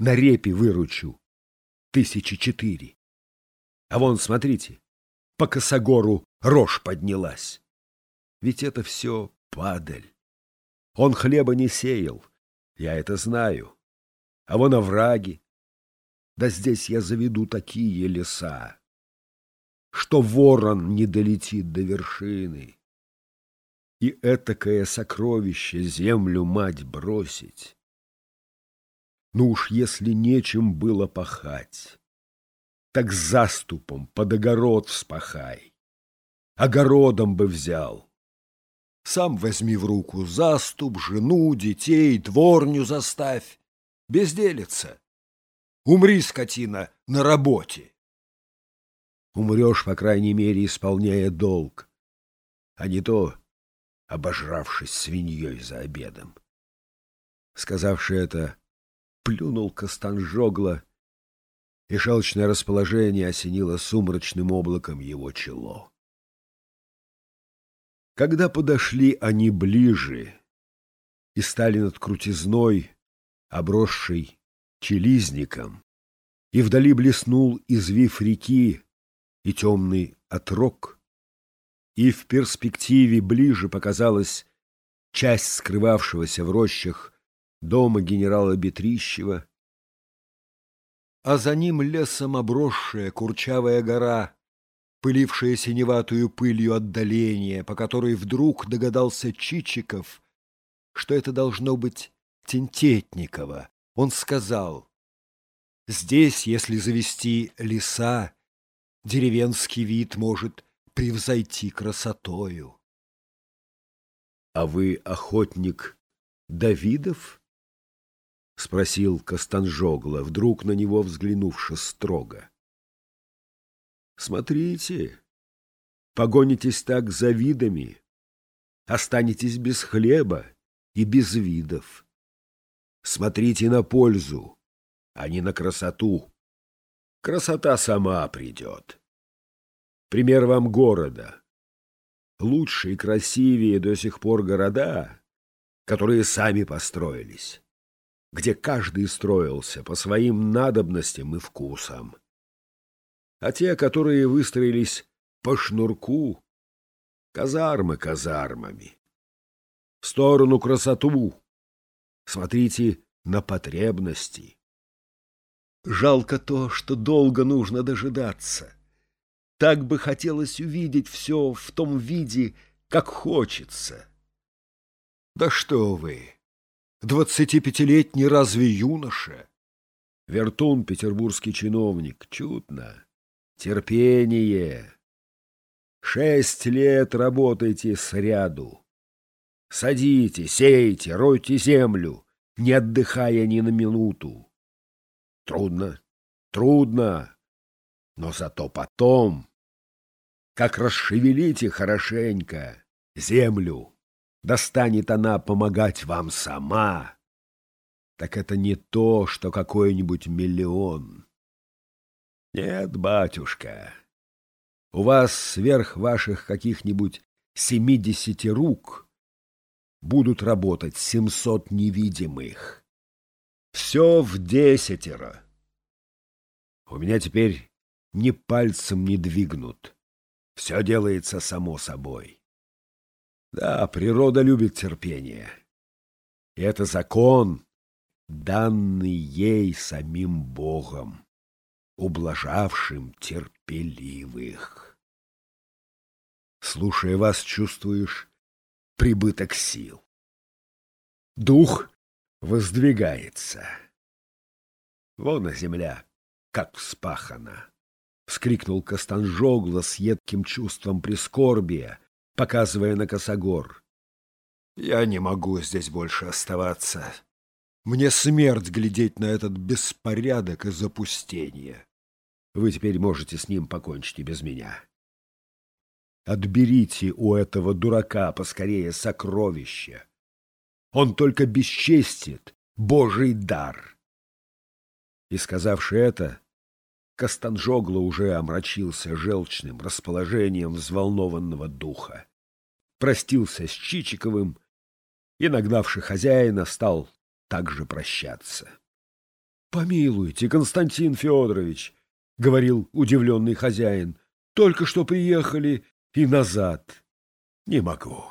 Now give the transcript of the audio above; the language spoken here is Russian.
на репе выручу тысячи четыре. А вон, смотрите, по косогору рожь поднялась. Ведь это все падаль. Он хлеба не сеял, я это знаю. А вон овраги. Да здесь я заведу такие леса, что ворон не долетит до вершины. И этакое сокровище землю мать бросить. Ну уж если нечем было пахать, так заступом под огород вспахай. Огородом бы взял. Сам возьми в руку заступ, жену, детей, дворню заставь. Безделица. Умри, скотина, на работе. Умрешь, по крайней мере, исполняя долг, а не то обожравшись свиньей за обедом. Сказавши это, плюнул Костанжогла, и шелчное расположение осенило сумрачным облаком его чело. Когда подошли они ближе и стали над крутизной, обросшей челизником, и вдали блеснул извив реки и темный отрог, и в перспективе ближе показалась часть скрывавшегося в рощах дома генерала Бетрищева, а за ним лесом обросшая курчавая гора, пылившая синеватую пылью отдаления, по которой вдруг догадался Чичиков, что это должно быть Тентетникова. Он сказал, «Здесь, если завести леса, деревенский вид может превзойти красотою». «А вы охотник Давидов?» — спросил Костанжогла, вдруг на него взглянувши строго. — Смотрите, погонитесь так за видами, останетесь без хлеба и без видов. Смотрите на пользу, а не на красоту. Красота сама придет. Пример вам города. Лучше и красивее до сих пор города, которые сами построились где каждый строился по своим надобностям и вкусам. А те, которые выстроились по шнурку, казармы казармами. В сторону красоту. Смотрите на потребности. Жалко то, что долго нужно дожидаться. Так бы хотелось увидеть все в том виде, как хочется. Да что вы! Двадцатипятилетний разве юноша? Вертун, петербургский чиновник, чудно. Терпение. Шесть лет работайте сряду. Садите, сейте, ройте землю, не отдыхая ни на минуту. Трудно, трудно, но зато потом, как расшевелите хорошенько землю, достанет она помогать вам сама, так это не то, что какой-нибудь миллион. Нет, батюшка, у вас сверх ваших каких-нибудь семидесяти рук будут работать семьсот невидимых. Все в десятеро. У меня теперь ни пальцем не двигнут. Все делается само собой. Да, природа любит терпение. И это закон, данный ей самим Богом, ублажавшим терпеливых. Слушая вас, чувствуешь прибыток сил. Дух воздвигается. Вон на земля, как вспахана. — вскрикнул Костанжогла с едким чувством прискорбия, показывая на косогор. «Я не могу здесь больше оставаться. Мне смерть глядеть на этот беспорядок и запустение. Вы теперь можете с ним покончить и без меня. Отберите у этого дурака поскорее сокровище. Он только бесчестит Божий дар». И, сказавши это, Костанжогло уже омрачился желчным расположением взволнованного духа простился с Чичиковым и, нагнавший хозяина, стал также прощаться. Помилуйте, Константин Федорович, — говорил удивленный хозяин, — только что приехали и назад. Не могу,